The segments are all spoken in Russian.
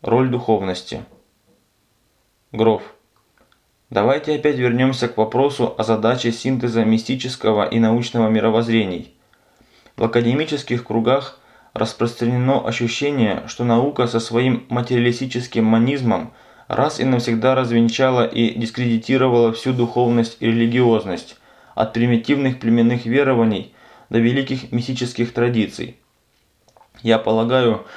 Роль духовности. Гров. Давайте опять вернемся к вопросу о задаче синтеза мистического и научного мировоззрений. В академических кругах распространено ощущение, что наука со своим материалистическим манизмом раз и навсегда развенчала и дискредитировала всю духовность и религиозность, от примитивных племенных верований до великих мистических традиций. Я полагаю, что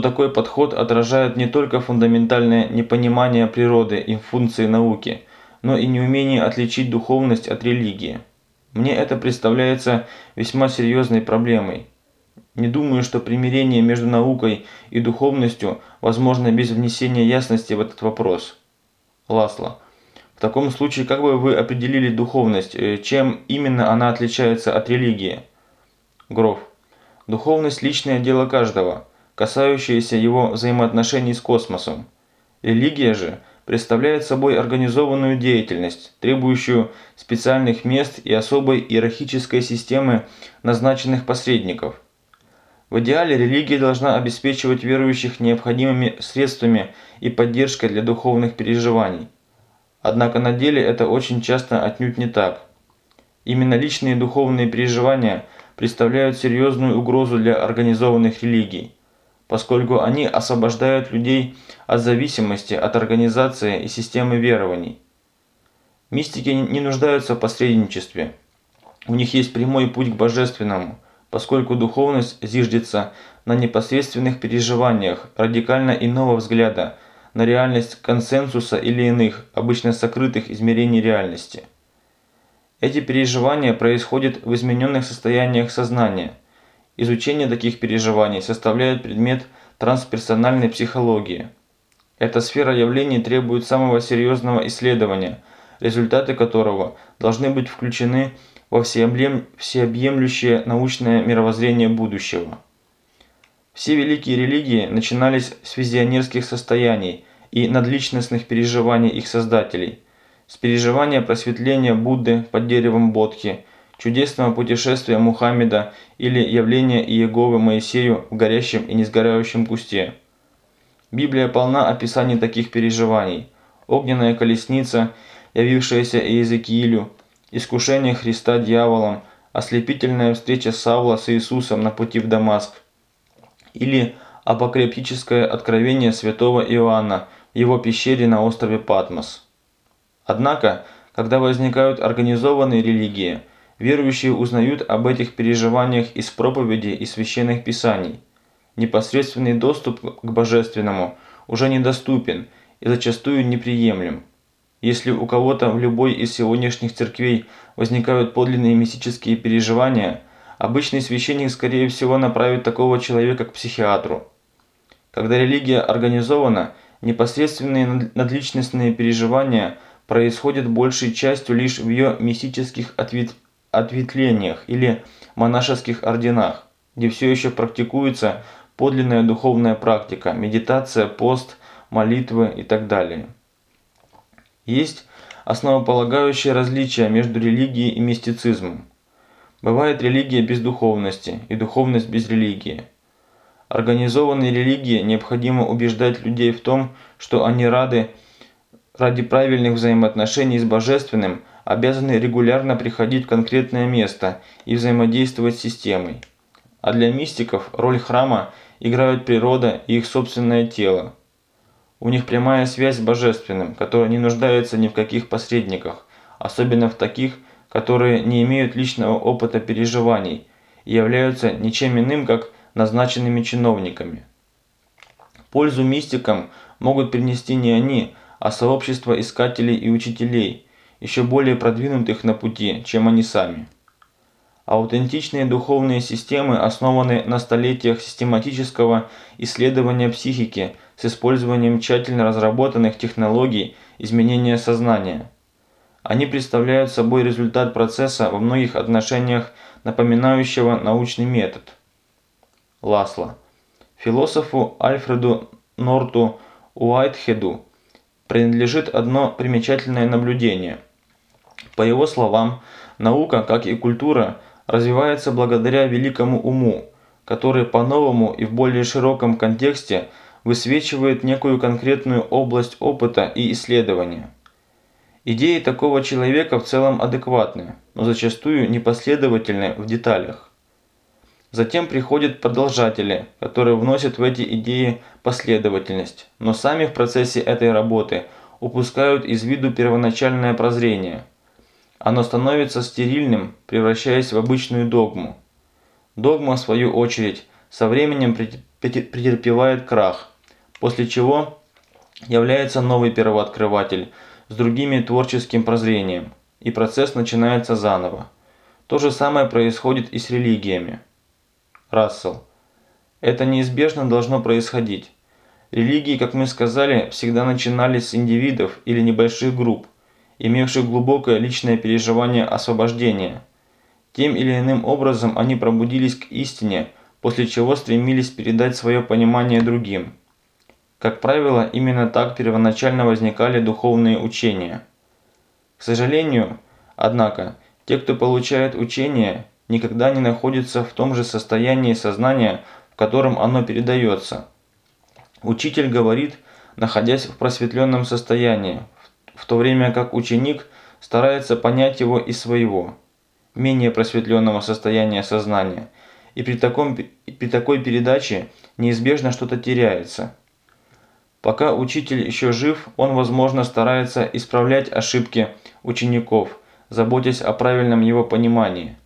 такой подход отражает не только фундаментальное непонимание природы и функции науки, но и неумение отличить духовность от религии. Мне это представляется весьма серьезной проблемой. Не думаю, что примирение между наукой и духовностью возможно без внесения ясности в этот вопрос. Ласло. В таком случае, как бы вы определили духовность, э, чем именно она отличается от религии? Гров. Духовность – личное дело каждого, касающееся его взаимоотношений с космосом. Религия же представляет собой организованную деятельность, требующую специальных мест и особой иерархической системы назначенных посредников. В идеале религия должна обеспечивать верующих необходимыми средствами и поддержкой для духовных переживаний. Однако на деле это очень часто отнюдь не так. Именно личные духовные переживания – представляют серьезную угрозу для организованных религий, поскольку они освобождают людей от зависимости от организации и системы верований. Мистики не нуждаются в посредничестве. У них есть прямой путь к божественному, поскольку духовность зиждется на непосредственных переживаниях радикально иного взгляда на реальность консенсуса или иных, обычно сокрытых измерений реальности. Эти переживания происходят в измененных состояниях сознания. Изучение таких переживаний составляет предмет трансперсональной психологии. Эта сфера явлений требует самого серьезного исследования, результаты которого должны быть включены во всеобъемлющее научное мировоззрение будущего. Все великие религии начинались с визионерских состояний и надличностных переживаний их создателей – с переживания просветления Будды под деревом Бодхи, чудесного путешествия Мухаммеда или явления Иеговы Моисею в горящем и несгорающем кусте. Библия полна описаний таких переживаний. Огненная колесница, явившаяся Иезекиилю, искушение Христа дьяволом, ослепительная встреча Савла с Иисусом на пути в Дамаск. Или апокриптическое откровение святого Иоанна в его пещере на острове Патмос. Однако, когда возникают организованные религии, верующие узнают об этих переживаниях из проповедей и священных писаний. Непосредственный доступ к божественному уже недоступен и зачастую неприемлем. Если у кого-то в любой из сегодняшних церквей возникают подлинные мистические переживания, обычный священник скорее всего направит такого человека к психиатру. Когда религия организована, непосредственные надличностные переживания – происходит большей частью лишь в ее мистических ответ... ответвлениях или монашеских орденах, где все еще практикуется подлинная духовная практика, медитация, пост, молитвы и так далее. Есть основополагающее различие между религией и мистицизмом. Бывает религия без духовности и духовность без религии. Организованной религии необходимо убеждать людей в том, что они рады ради правильных взаимоотношений с Божественным обязаны регулярно приходить в конкретное место и взаимодействовать с системой. А для мистиков роль храма играют природа и их собственное тело. У них прямая связь с Божественным, которая не нуждается ни в каких посредниках, особенно в таких, которые не имеют личного опыта переживаний и являются ничем иным, как назначенными чиновниками. Пользу мистикам могут принести не они, а сообщество искателей и учителей, еще более продвинутых на пути, чем они сами. Аутентичные духовные системы основаны на столетиях систематического исследования психики с использованием тщательно разработанных технологий изменения сознания. Они представляют собой результат процесса во многих отношениях напоминающего научный метод. Ласло. Философу Альфреду Норту Уайтхеду принадлежит одно примечательное наблюдение. По его словам, наука, как и культура, развивается благодаря великому уму, который по-новому и в более широком контексте высвечивает некую конкретную область опыта и исследования. Идеи такого человека в целом адекватны, но зачастую непоследовательны в деталях. Затем приходят продолжатели, которые вносят в эти идеи последовательность, но сами в процессе этой работы упускают из виду первоначальное прозрение. Оно становится стерильным, превращаясь в обычную догму. Догма, в свою очередь, со временем претерпевает крах, после чего является новый первооткрыватель с другими творческим прозрением, и процесс начинается заново. То же самое происходит и с религиями. Рассел. Это неизбежно должно происходить. Религии, как мы сказали, всегда начинались с индивидов или небольших групп, имевших глубокое личное переживание освобождения. Тем или иным образом они пробудились к истине, после чего стремились передать свое понимание другим. Как правило, именно так первоначально возникали духовные учения. К сожалению, однако, те, кто получает учение, никогда не находятся в том же состоянии сознания, в котором оно передается. Учитель говорит, находясь в просветленном состоянии, в то время как ученик старается понять его из своего, менее просветленного состояния сознания, и при, таком, при такой передаче неизбежно что-то теряется. Пока учитель еще жив, он, возможно, старается исправлять ошибки учеников, заботясь о правильном его понимании.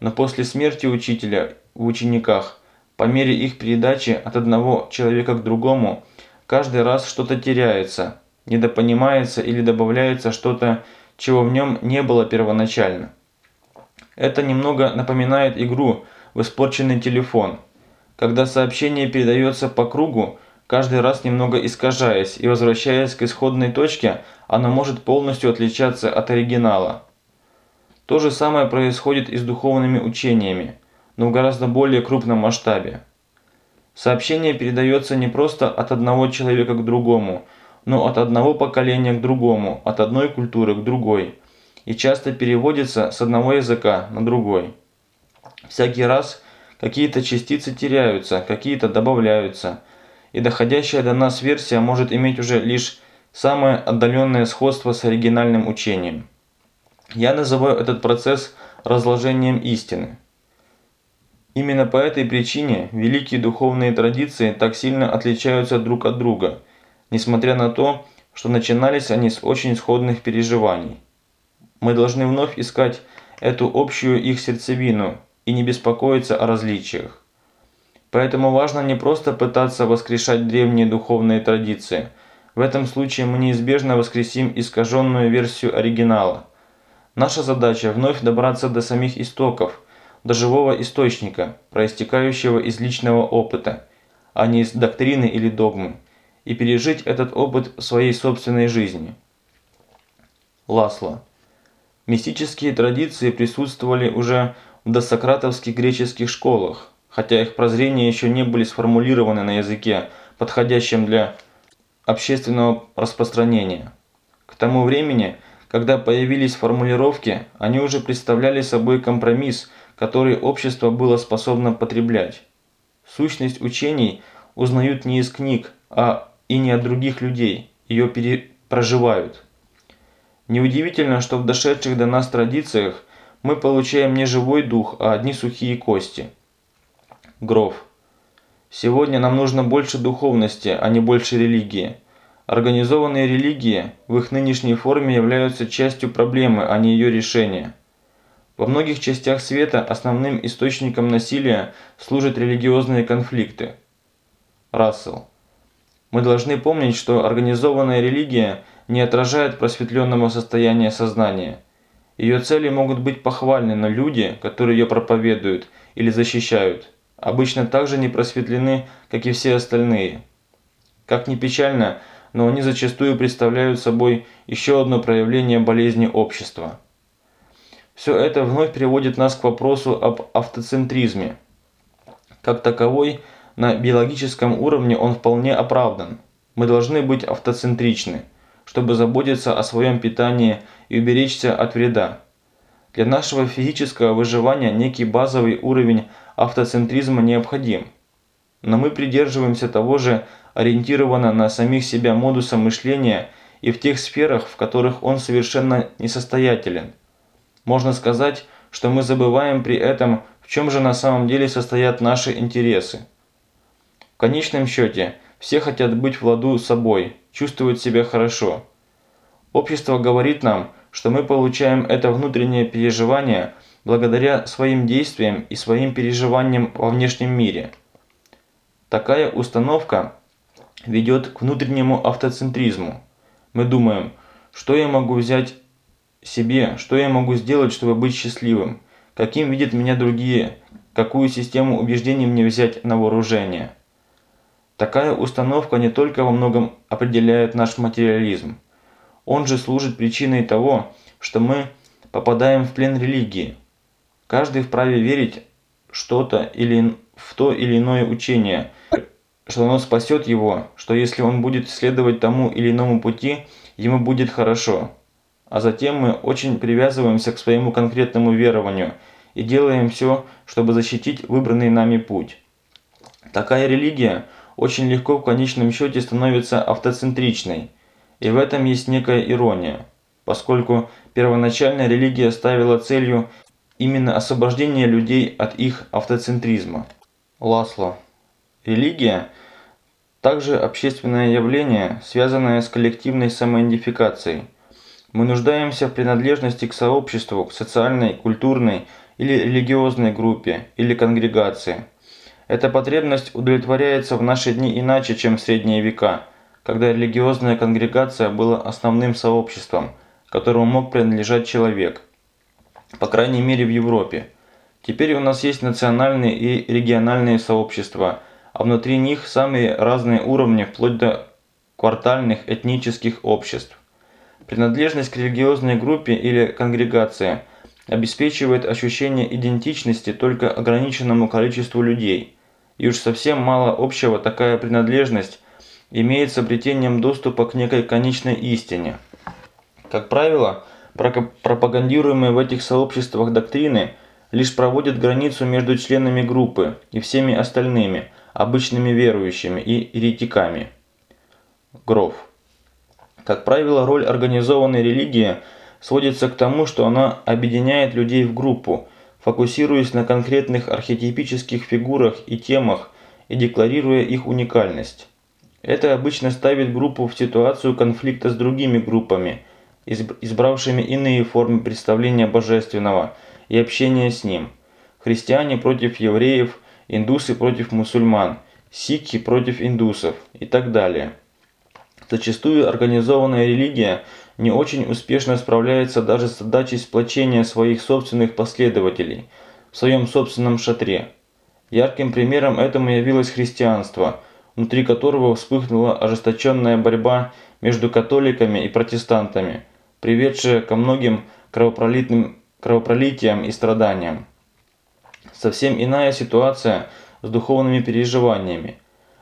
Но после смерти учителя в учениках, по мере их передачи от одного человека к другому, каждый раз что-то теряется, недопонимается или добавляется что-то, чего в нем не было первоначально. Это немного напоминает игру в испорченный телефон. Когда сообщение передается по кругу, Каждый раз немного искажаясь и возвращаясь к исходной точке, оно может полностью отличаться от оригинала. То же самое происходит и с духовными учениями, но в гораздо более крупном масштабе. Сообщение передается не просто от одного человека к другому, но от одного поколения к другому, от одной культуры к другой, и часто переводится с одного языка на другой. Всякий раз какие-то частицы теряются, какие-то добавляются – и доходящая до нас версия может иметь уже лишь самое отдаленное сходство с оригинальным учением. Я называю этот процесс разложением истины. Именно по этой причине великие духовные традиции так сильно отличаются друг от друга, несмотря на то, что начинались они с очень сходных переживаний. Мы должны вновь искать эту общую их сердцевину и не беспокоиться о различиях. Поэтому важно не просто пытаться воскрешать древние духовные традиции. В этом случае мы неизбежно воскресим искаженную версию оригинала. Наша задача вновь добраться до самих истоков, до живого источника, проистекающего из личного опыта, а не из доктрины или догмы, и пережить этот опыт своей собственной жизни. Ласло. Мистические традиции присутствовали уже в досократовских греческих школах, хотя их прозрения еще не были сформулированы на языке, подходящем для общественного распространения. К тому времени, когда появились формулировки, они уже представляли собой компромисс, который общество было способно потреблять. Сущность учений узнают не из книг, а и не от других людей, ее перепроживают. Неудивительно, что в дошедших до нас традициях мы получаем не живой дух, а одни сухие кости – Гров. Сегодня нам нужно больше духовности, а не больше религии. Организованные религии в их нынешней форме являются частью проблемы, а не ее решения. Во многих частях света основным источником насилия служат религиозные конфликты. Рассел. Мы должны помнить, что организованная религия не отражает просветленного состояния сознания. Ее цели могут быть похвальны, но люди, которые ее проповедуют или защищают – обычно также не просветлены, как и все остальные. Как ни печально, но они зачастую представляют собой еще одно проявление болезни общества. Все это вновь приводит нас к вопросу об автоцентризме. Как таковой, на биологическом уровне он вполне оправдан. Мы должны быть автоцентричны, чтобы заботиться о своем питании и уберечься от вреда. Для нашего физического выживания некий базовый уровень автоцентризма необходим. Но мы придерживаемся того же ориентирована на самих себя модуса мышления и в тех сферах, в которых он совершенно несостоятелен. Можно сказать, что мы забываем при этом, в чем же на самом деле состоят наши интересы. В конечном счете, все хотят быть в ладу с собой, чувствовать себя хорошо. Общество говорит нам, что мы получаем это внутреннее переживание благодаря своим действиям и своим переживаниям во внешнем мире. Такая установка ведет к внутреннему автоцентризму. Мы думаем, что я могу взять себе, что я могу сделать, чтобы быть счастливым, каким видят меня другие, какую систему убеждений мне взять на вооружение. Такая установка не только во многом определяет наш материализм. Он же служит причиной того, что мы попадаем в плен религии. Каждый вправе верить что-то или в то или иное учение, что оно спасет его, что если он будет следовать тому или иному пути, ему будет хорошо. А затем мы очень привязываемся к своему конкретному верованию и делаем все, чтобы защитить выбранный нами путь. Такая религия очень легко в конечном счете становится автоцентричной, и в этом есть некая ирония, поскольку первоначальная религия ставила целью именно освобождение людей от их автоцентризма. Ласло. Религия – также общественное явление, связанное с коллективной самоидентификацией. Мы нуждаемся в принадлежности к сообществу, к социальной, культурной или религиозной группе или конгрегации. Эта потребность удовлетворяется в наши дни иначе, чем в средние века, когда религиозная конгрегация была основным сообществом, которому мог принадлежать человек. По крайней мере в Европе. Теперь у нас есть национальные и региональные сообщества, а внутри них самые разные уровни, вплоть до квартальных этнических обществ. Принадлежность к религиозной группе или конгрегации обеспечивает ощущение идентичности только ограниченному количеству людей. И уж совсем мало общего такая принадлежность имеет с обретением доступа к некой конечной истине. Как правило, пропагандируемые в этих сообществах доктрины – лишь проводит границу между членами группы и всеми остальными, обычными верующими и еретиками. Гров. Как правило, роль организованной религии сводится к тому, что она объединяет людей в группу, фокусируясь на конкретных архетипических фигурах и темах и декларируя их уникальность. Это обычно ставит группу в ситуацию конфликта с другими группами, избравшими иные формы представления божественного – и общения с ним. Христиане против евреев, индусы против мусульман, сикхи против индусов и так далее. Зачастую организованная религия не очень успешно справляется даже с задачей сплочения своих собственных последователей в своем собственном шатре. Ярким примером этому явилось христианство, внутри которого вспыхнула ожесточенная борьба между католиками и протестантами, приведшая ко многим кровопролитным кровопролитием и страданием. Совсем иная ситуация с духовными переживаниями.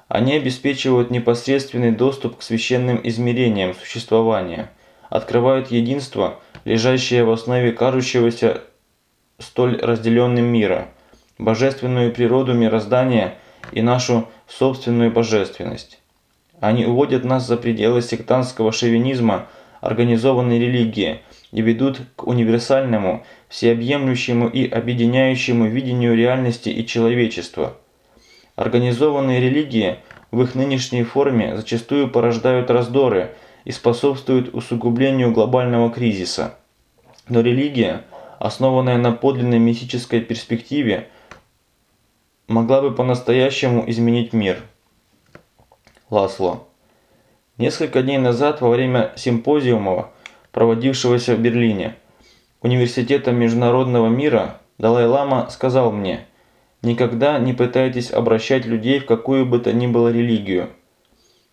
Они обеспечивают непосредственный доступ к священным измерениям существования, открывают единство, лежащее в основе кажущегося столь разделенным мира, божественную природу мироздания и нашу собственную божественность. Они уводят нас за пределы сектантского шовинизма организованной религии – и ведут к универсальному, всеобъемлющему и объединяющему видению реальности и человечества. Организованные религии в их нынешней форме зачастую порождают раздоры и способствуют усугублению глобального кризиса. Но религия, основанная на подлинной мистической перспективе, могла бы по-настоящему изменить мир. Ласло. Несколько дней назад во время симпозиума проводившегося в Берлине, Университетом международного мира, Далай-лама сказал мне, «Никогда не пытайтесь обращать людей в какую бы то ни было религию».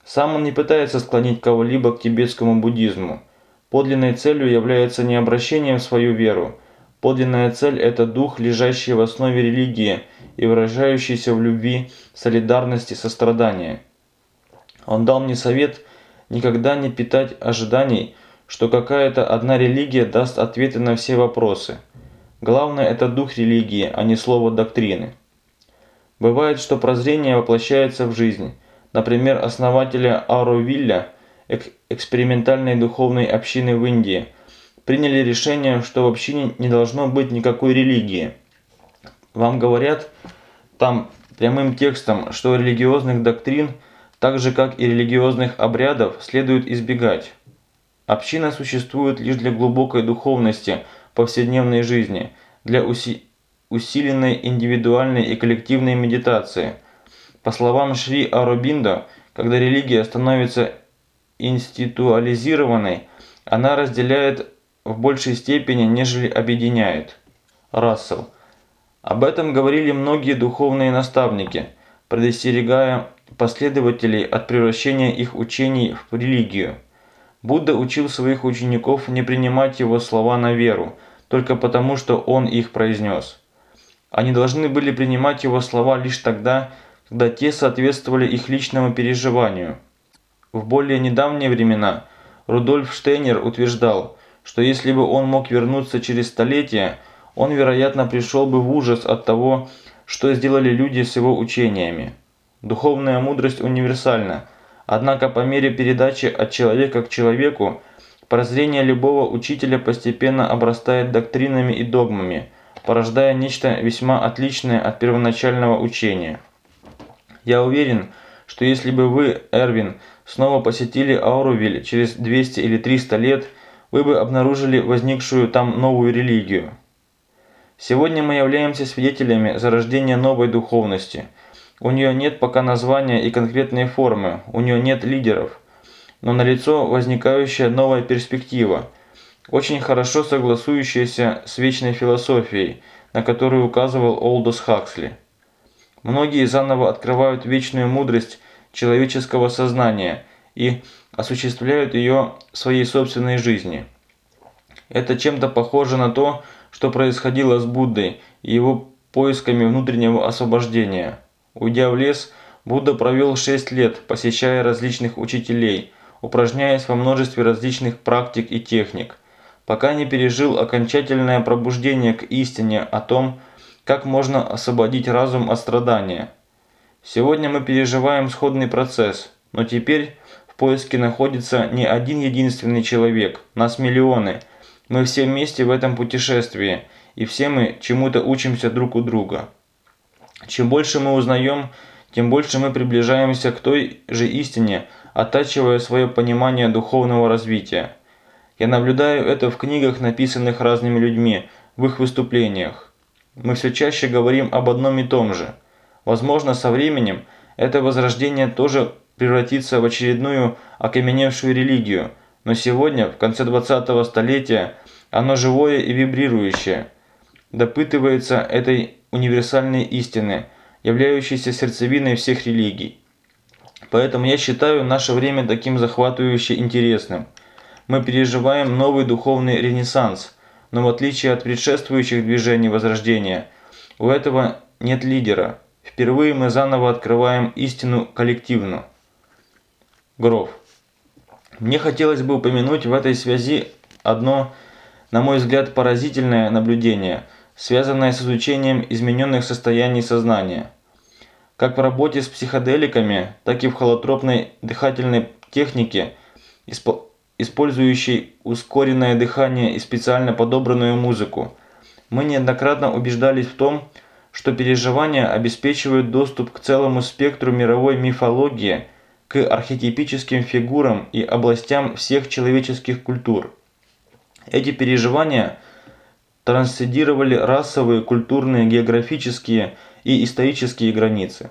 Сам он не пытается склонить кого-либо к тибетскому буддизму. Подлинной целью является не обращение в свою веру. Подлинная цель – это дух, лежащий в основе религии и выражающийся в любви, солидарности, сострадании. Он дал мне совет никогда не питать ожиданий, что какая-то одна религия даст ответы на все вопросы. Главное это дух религии, а не слово доктрины. Бывает, что прозрение воплощается в жизнь. Например, основателя Ауровилля, экспериментальной духовной общины в Индии, приняли решение, что в общине не должно быть никакой религии. Вам говорят там прямым текстом, что религиозных доктрин, так же как и религиозных обрядов, следует избегать. Община существует лишь для глубокой духовности повседневной жизни, для уси усиленной индивидуальной и коллективной медитации. По словам Шри Аробинда, когда религия становится институализированной, она разделяет в большей степени, нежели объединяет. Рассел. Об этом говорили многие духовные наставники, предостерегая последователей от превращения их учений в религию. Будда учил своих учеников не принимать его слова на веру, только потому, что он их произнес. Они должны были принимать его слова лишь тогда, когда те соответствовали их личному переживанию. В более недавние времена Рудольф Штейнер утверждал, что если бы он мог вернуться через столетия, он, вероятно, пришел бы в ужас от того, что сделали люди с его учениями. Духовная мудрость универсальна, однако по мере передачи от человека к человеку, прозрение любого учителя постепенно обрастает доктринами и догмами, порождая нечто весьма отличное от первоначального учения. Я уверен, что если бы вы, Эрвин, снова посетили Аурувиль через 200 или 300 лет, вы бы обнаружили возникшую там новую религию. Сегодня мы являемся свидетелями зарождения новой духовности. У нее нет пока названия и конкретной формы, у нее нет лидеров. Но налицо возникающая новая перспектива, очень хорошо согласующаяся с вечной философией, на которую указывал Олдос Хаксли. Многие заново открывают вечную мудрость человеческого сознания и осуществляют ее в своей собственной жизни. Это чем-то похоже на то, что происходило с Буддой и его поисками внутреннего освобождения. Уйдя в лес, Будда провел 6 лет, посещая различных учителей, упражняясь во множестве различных практик и техник, пока не пережил окончательное пробуждение к истине о том, как можно освободить разум от страдания. Сегодня мы переживаем сходный процесс, но теперь в поиске находится не один единственный человек, нас миллионы – мы все вместе в этом путешествии, и все мы чему-то учимся друг у друга. Чем больше мы узнаем, тем больше мы приближаемся к той же истине, оттачивая свое понимание духовного развития. Я наблюдаю это в книгах, написанных разными людьми, в их выступлениях. Мы все чаще говорим об одном и том же. Возможно, со временем это возрождение тоже превратится в очередную окаменевшую религию – но сегодня, в конце 20-го столетия, оно живое и вибрирующее, допытывается этой универсальной истины, являющейся сердцевиной всех религий. Поэтому я считаю наше время таким захватывающе интересным. Мы переживаем новый духовный ренессанс, но в отличие от предшествующих движений Возрождения, у этого нет лидера. Впервые мы заново открываем истину коллективную. Гров. Мне хотелось бы упомянуть в этой связи одно, на мой взгляд, поразительное наблюдение, связанное с изучением измененных состояний сознания. Как в работе с психоделиками, так и в холотропной дыхательной технике, использующей ускоренное дыхание и специально подобранную музыку, мы неоднократно убеждались в том, что переживания обеспечивают доступ к целому спектру мировой мифологии – к архетипическим фигурам и областям всех человеческих культур. Эти переживания трансцендировали расовые, культурные, географические и исторические границы.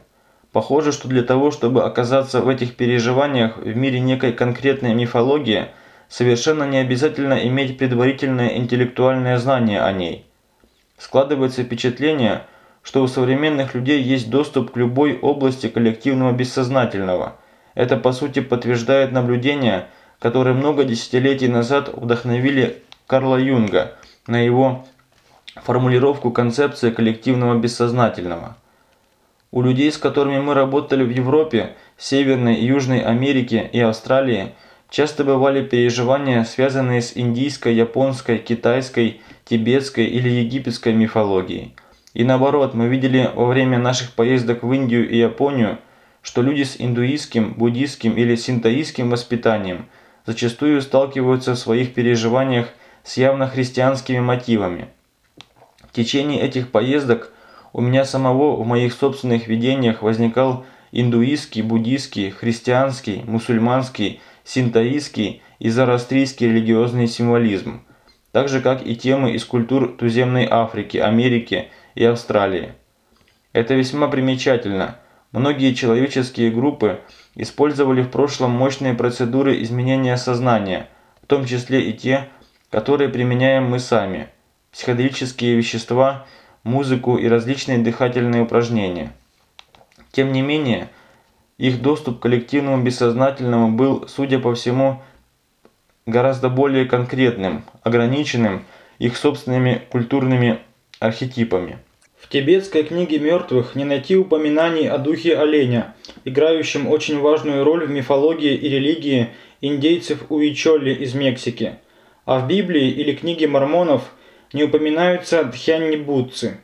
Похоже, что для того, чтобы оказаться в этих переживаниях в мире некой конкретной мифологии, совершенно не обязательно иметь предварительное интеллектуальное знание о ней. Складывается впечатление, что у современных людей есть доступ к любой области коллективного бессознательного – это по сути подтверждает наблюдения, которые много десятилетий назад вдохновили Карла Юнга на его формулировку концепции коллективного бессознательного. У людей, с которыми мы работали в Европе, Северной и Южной Америке и Австралии, часто бывали переживания, связанные с индийской, японской, китайской, тибетской или египетской мифологией. И наоборот, мы видели во время наших поездок в Индию и Японию – что люди с индуистским, буддийским или синтоистским воспитанием зачастую сталкиваются в своих переживаниях с явно христианскими мотивами. В течение этих поездок у меня самого в моих собственных видениях возникал индуистский, буддийский, христианский, мусульманский, синтоистский и зороастрийский религиозный символизм, так же как и темы из культур туземной Африки, Америки и Австралии. Это весьма примечательно. Многие человеческие группы использовали в прошлом мощные процедуры изменения сознания, в том числе и те, которые применяем мы сами, психоделические вещества, музыку и различные дыхательные упражнения. Тем не менее, их доступ к коллективному бессознательному был, судя по всему, гораздо более конкретным, ограниченным их собственными культурными архетипами. В тибетской книге мертвых не найти упоминаний о духе оленя, играющем очень важную роль в мифологии и религии индейцев Уичолли из Мексики. А в Библии или книге мормонов не упоминаются дхянни-будцы.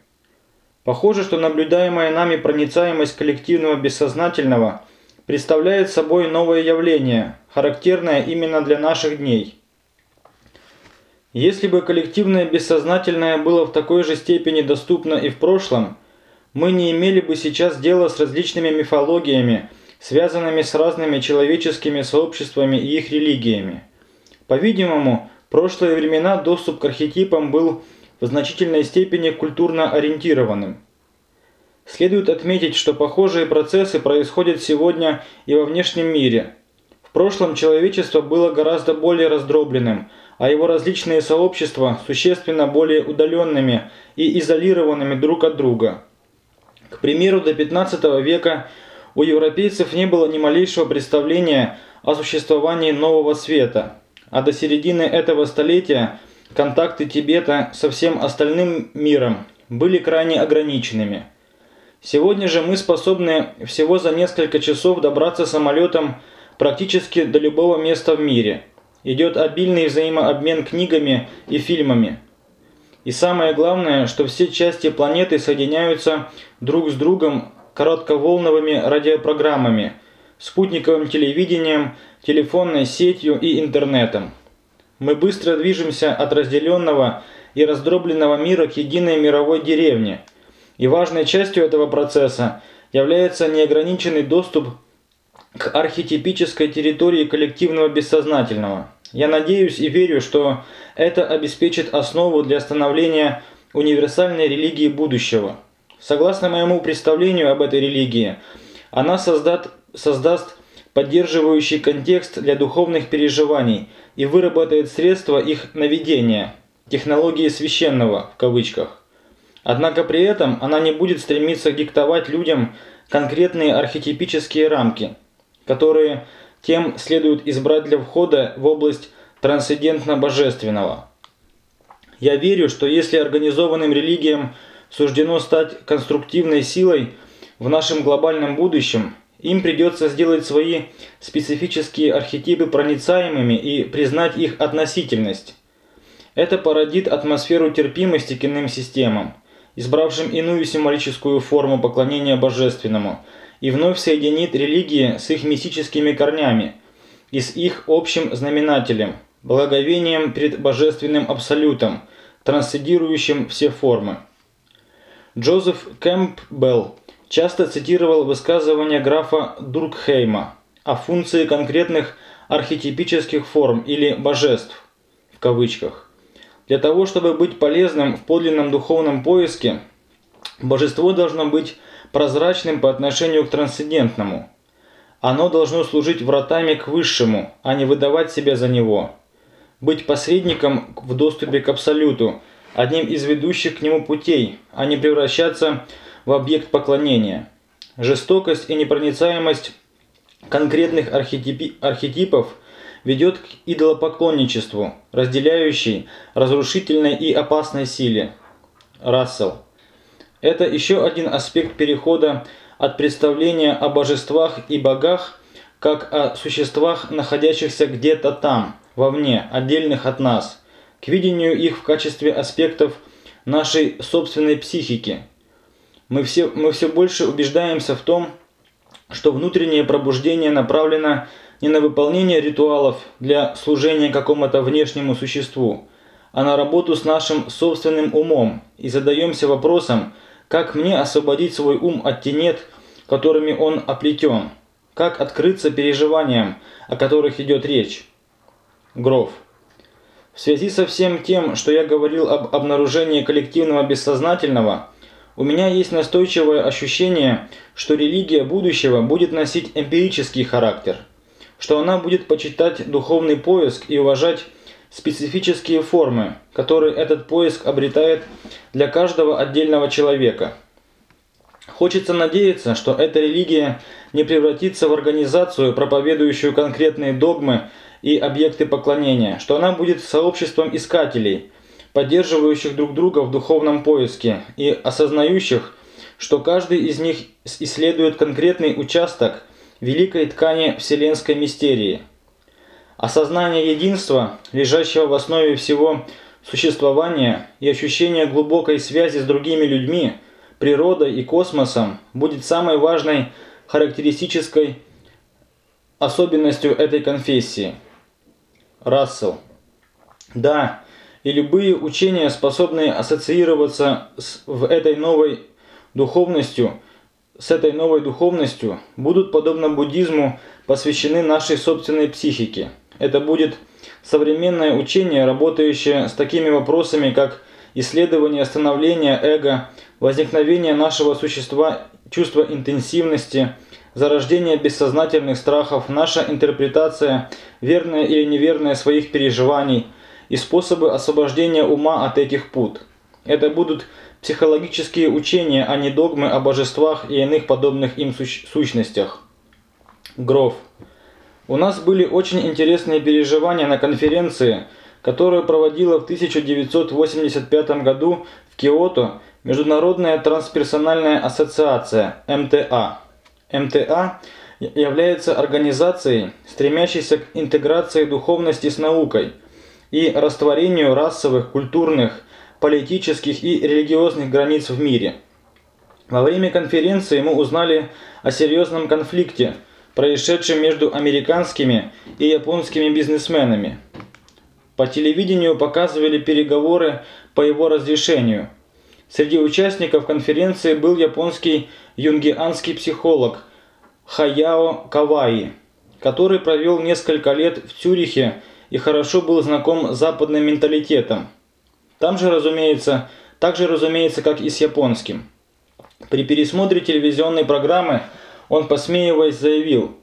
Похоже, что наблюдаемая нами проницаемость коллективного бессознательного представляет собой новое явление, характерное именно для наших дней. Если бы коллективное бессознательное было в такой же степени доступно и в прошлом, мы не имели бы сейчас дела с различными мифологиями, связанными с разными человеческими сообществами и их религиями. По-видимому, прошлые времена доступ к архетипам был в значительной степени культурно ориентированным. Следует отметить, что похожие процессы происходят сегодня и во внешнем мире. В прошлом человечество было гораздо более раздробленным, а его различные сообщества существенно более удаленными и изолированными друг от друга. К примеру, до 15 века у европейцев не было ни малейшего представления о существовании нового света, а до середины этого столетия контакты Тибета со всем остальным миром были крайне ограниченными. Сегодня же мы способны всего за несколько часов добраться самолетом практически до любого места в мире. Идет обильный взаимообмен книгами и фильмами. И самое главное, что все части планеты соединяются друг с другом коротковолновыми радиопрограммами, спутниковым телевидением, телефонной сетью и интернетом. Мы быстро движемся от разделенного и раздробленного мира к единой мировой деревне. И важной частью этого процесса является неограниченный доступ к архетипической территории коллективного бессознательного. Я надеюсь и верю, что это обеспечит основу для становления универсальной религии будущего. Согласно моему представлению об этой религии, она создаст, создаст поддерживающий контекст для духовных переживаний и выработает средства их наведения, технологии священного в кавычках. Однако при этом она не будет стремиться диктовать людям конкретные архетипические рамки, которые тем следует избрать для входа в область трансцендентно-божественного. Я верю, что если организованным религиям суждено стать конструктивной силой в нашем глобальном будущем – им придется сделать свои специфические архетипы проницаемыми и признать их относительность. Это породит атмосферу терпимости к иным системам, избравшим иную символическую форму поклонения божественному, и вновь соединит религии с их мистическими корнями и с их общим знаменателем, благоговением перед божественным абсолютом, трансцендирующим все формы. Джозеф Кэмпбелл часто цитировал высказывания графа Дуркхейма о функции конкретных архетипических форм или «божеств» в кавычках. Для того, чтобы быть полезным в подлинном духовном поиске, божество должно быть прозрачным по отношению к трансцендентному. Оно должно служить вратами к высшему, а не выдавать себя за него. Быть посредником в доступе к абсолюту, одним из ведущих к нему путей, а не превращаться в в объект поклонения. Жестокость и непроницаемость конкретных архетипи архетипов ведет к идолопоклонничеству, разделяющей разрушительной и опасной силе. Рассел. Это еще один аспект перехода от представления о божествах и богах как о существах, находящихся где-то там, вовне, отдельных от нас, к видению их в качестве аспектов нашей собственной психики – мы все, мы все больше убеждаемся в том, что внутреннее пробуждение направлено не на выполнение ритуалов для служения какому-то внешнему существу, а на работу с нашим собственным умом и задаемся вопросом, как мне освободить свой ум от тенет, которыми он оплетен, как открыться переживаниям, о которых идет речь. Гров. В связи со всем тем, что я говорил об обнаружении коллективного бессознательного, у меня есть настойчивое ощущение, что религия будущего будет носить эмпирический характер, что она будет почитать духовный поиск и уважать специфические формы, которые этот поиск обретает для каждого отдельного человека. Хочется надеяться, что эта религия не превратится в организацию, проповедующую конкретные догмы и объекты поклонения, что она будет сообществом искателей, поддерживающих друг друга в духовном поиске и осознающих, что каждый из них исследует конкретный участок великой ткани вселенской мистерии – Осознание единства, лежащего в основе всего существования и ощущение глубокой связи с другими людьми, природой и космосом будет самой важной характеристической особенностью этой конфессии. Рассел. Да, и любые учения, способные ассоциироваться с, в этой новой духовностью, с этой новой духовностью, будут, подобно буддизму, посвящены нашей собственной психике. Это будет современное учение, работающее с такими вопросами, как исследование становления эго, возникновение нашего существа, чувство интенсивности, зарождение бессознательных страхов, наша интерпретация, верная или неверная своих переживаний и способы освобождения ума от этих пут. Это будут психологические учения, а не догмы о божествах и иных подобных им сущностях. Гров. У нас были очень интересные переживания на конференции, которую проводила в 1985 году в Киото Международная трансперсональная ассоциация МТА. МТА является организацией, стремящейся к интеграции духовности с наукой и растворению расовых, культурных, политических и религиозных границ в мире. Во время конференции мы узнали о серьезном конфликте – происшедшем между американскими и японскими бизнесменами. По телевидению показывали переговоры по его разрешению. Среди участников конференции был японский юнгианский психолог Хаяо Каваи, который провел несколько лет в Цюрихе и хорошо был знаком с западным менталитетом. Там же, разумеется, так же, разумеется, как и с японским. При пересмотре телевизионной программы он, посмеиваясь, заявил,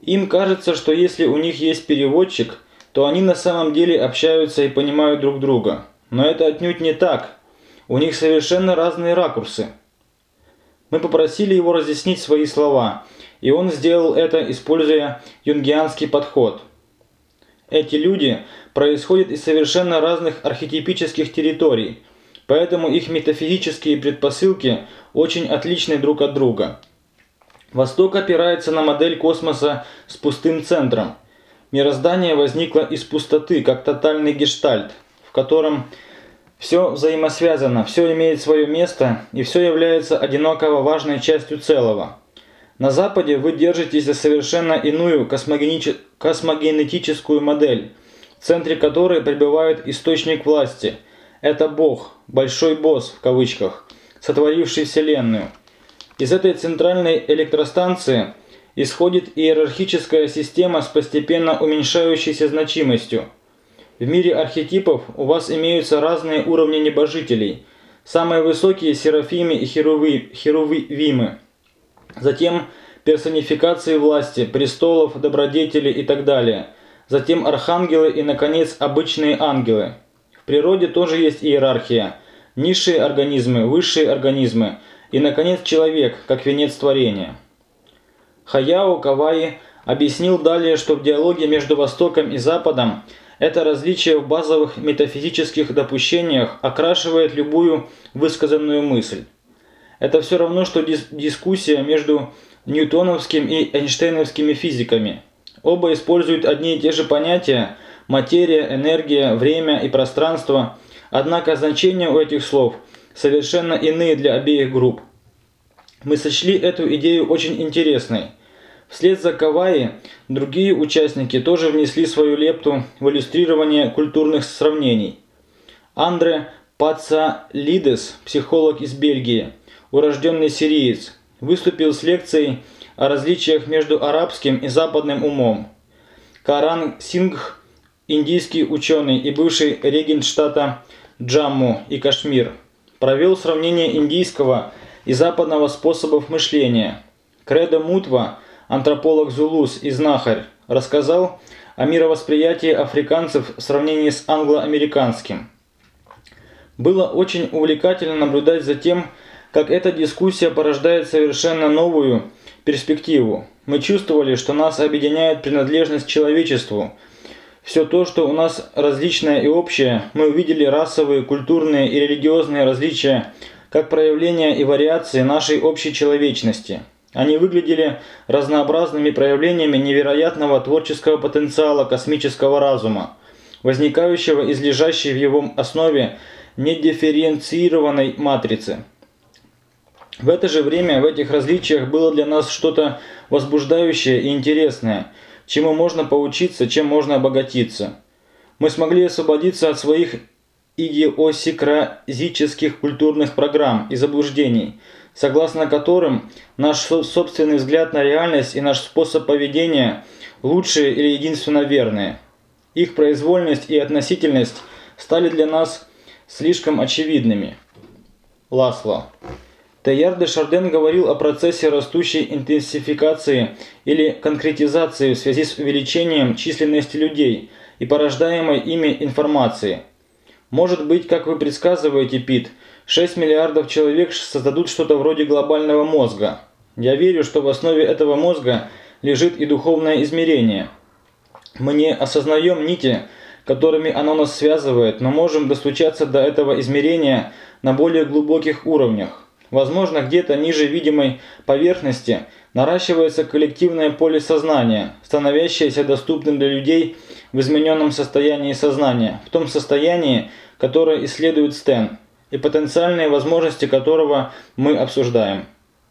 «Им кажется, что если у них есть переводчик, то они на самом деле общаются и понимают друг друга. Но это отнюдь не так. У них совершенно разные ракурсы». Мы попросили его разъяснить свои слова, и он сделал это, используя юнгианский подход. Эти люди происходят из совершенно разных архетипических территорий, поэтому их метафизические предпосылки очень отличны друг от друга. Восток опирается на модель космоса с пустым центром. Мироздание возникло из пустоты, как тотальный гештальт, в котором все взаимосвязано, все имеет свое место и все является одинаково важной частью целого. На Западе вы держитесь за совершенно иную космогенетическую модель, в центре которой пребывает источник власти. Это Бог, большой босс в кавычках, сотворивший Вселенную. Из этой центральной электростанции исходит иерархическая система с постепенно уменьшающейся значимостью. В мире архетипов у вас имеются разные уровни небожителей. Самые высокие – серафимы и херуви, херувимы. Затем персонификации власти, престолов, добродетели и так далее. Затем архангелы и, наконец, обычные ангелы. В природе тоже есть иерархия. Низшие организмы, высшие организмы – и, наконец, человек, как венец творения. Хаяо Каваи объяснил далее, что в диалоге между Востоком и Западом это различие в базовых метафизических допущениях окрашивает любую высказанную мысль. Это все равно, что дис дискуссия между ньютоновским и эйнштейновскими физиками. Оба используют одни и те же понятия – материя, энергия, время и пространство, однако значения у этих слов – совершенно иные для обеих групп. Мы сочли эту идею очень интересной. Вслед за Каваи другие участники тоже внесли свою лепту в иллюстрирование культурных сравнений. Андре Пацалидес, психолог из Бельгии, урожденный сириец, выступил с лекцией о различиях между арабским и западным умом. Каран Сингх, индийский ученый и бывший регент штата Джамму и Кашмир, провел сравнение индийского и западного способов мышления. Кредо Мутва, антрополог Зулус и знахарь, рассказал о мировосприятии африканцев в сравнении с англо-американским. Было очень увлекательно наблюдать за тем, как эта дискуссия порождает совершенно новую перспективу. Мы чувствовали, что нас объединяет принадлежность к человечеству. Все то, что у нас различное и общее, мы увидели расовые, культурные и религиозные различия как проявления и вариации нашей общей человечности. Они выглядели разнообразными проявлениями невероятного творческого потенциала космического разума, возникающего из лежащей в его основе недифференцированной матрицы. В это же время в этих различиях было для нас что-то возбуждающее и интересное, чему можно поучиться, чем можно обогатиться. Мы смогли освободиться от своих идиосикразических культурных программ и заблуждений, согласно которым наш собственный взгляд на реальность и наш способ поведения лучшие или единственно верные. Их произвольность и относительность стали для нас слишком очевидными. Ласло. Тейяр де Шарден говорил о процессе растущей интенсификации или конкретизации в связи с увеличением численности людей и порождаемой ими информации. Может быть, как вы предсказываете, Пит, 6 миллиардов человек создадут что-то вроде глобального мозга. Я верю, что в основе этого мозга лежит и духовное измерение. Мы не осознаем нити, которыми оно нас связывает, но можем достучаться до этого измерения на более глубоких уровнях. Возможно, где-то ниже видимой поверхности наращивается коллективное поле сознания, становящееся доступным для людей в измененном состоянии сознания, в том состоянии, которое исследует Стэн, и потенциальные возможности которого мы обсуждаем.